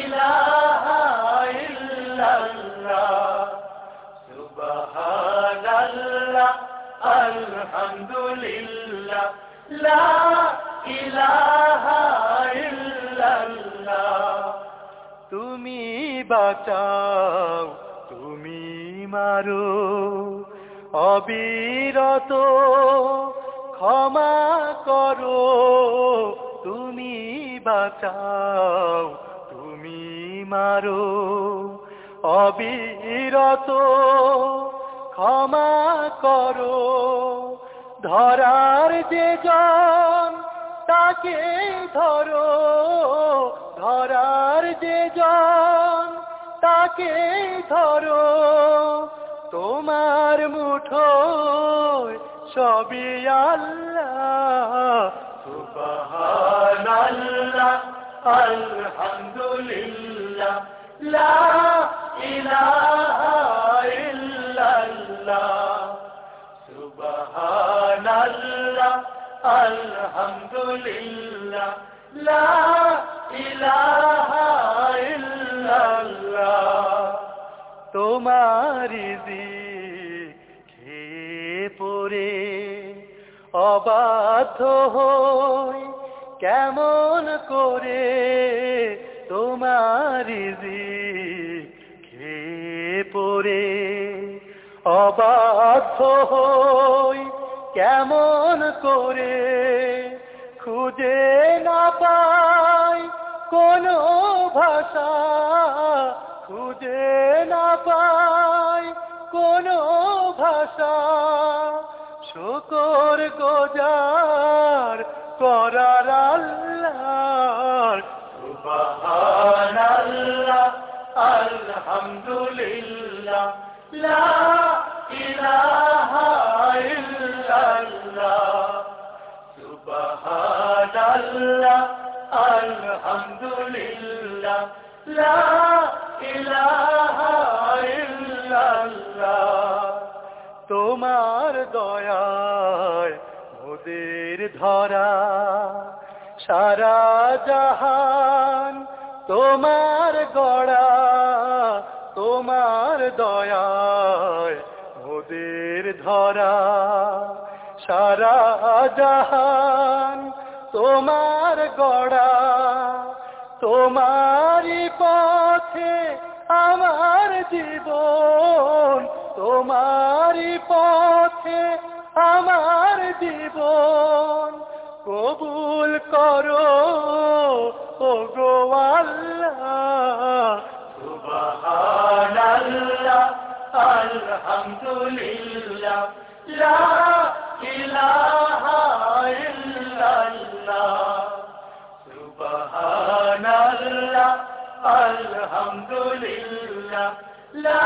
ইলাহা ইল্লাল্লাহ সুবহানাল্লাহ আলহামদুলিল্লাহ লা ইলাহা ইল্লাল্লাহ। তুমি বাঁচাও তুমি মারো অবিরত ক্ষমা করো, তুমি বাঁচাও, তুমি মারো। অবিরত ক্ষমা করো, ধরার যে জন তাকে ধরো, ধরার যে জন তাকে ধরো। তোমার মুঠোয় সবই আল্লাহ। সুবহানাল্লাহ আলহামদুলিল্লাহ লা ইলাহা ইল্লাল্লাহ। সুবহানাল্লাহ আলহামদুলিল্লাহ লা ইলাহা ইল্লাল্লাহ। তোমারি খেয়ে পড়ে অবাধ্য হই, কেমন করে তোমারি খেয়ে পড়ে? অবাধ্য হই, কেমন করে খুঁজে না পাই, কোনো ভাষা খুঁজে না পাই, কোনো ভাষা শুকর গোজার করার আল্লাহ। আলহামদুলিল্লাহ লা ইলাহা ইল্লাল্লাহ। সুবহানাল্লাহ আলহামদুলিল্লাহ লা ইলাহা তোমার দয়ায় মোদের ধরা, সারা জাহান তোমার গড়া, তোমার দয়ায় মোদের ধরা, সারা জাহান তোমার গড়া, তোমারই পথে আমার জীবন, তোমারই পথে আমার জীবন। কবুল করো ও গো আল্লাহ। সুবহানাল্লাহ, আলহামদুলিল্লাহ, লা ইলাহা ইল্লাল্লাহ। সুবহানাল্লাহ। আলহামদুলিল্লাহ লা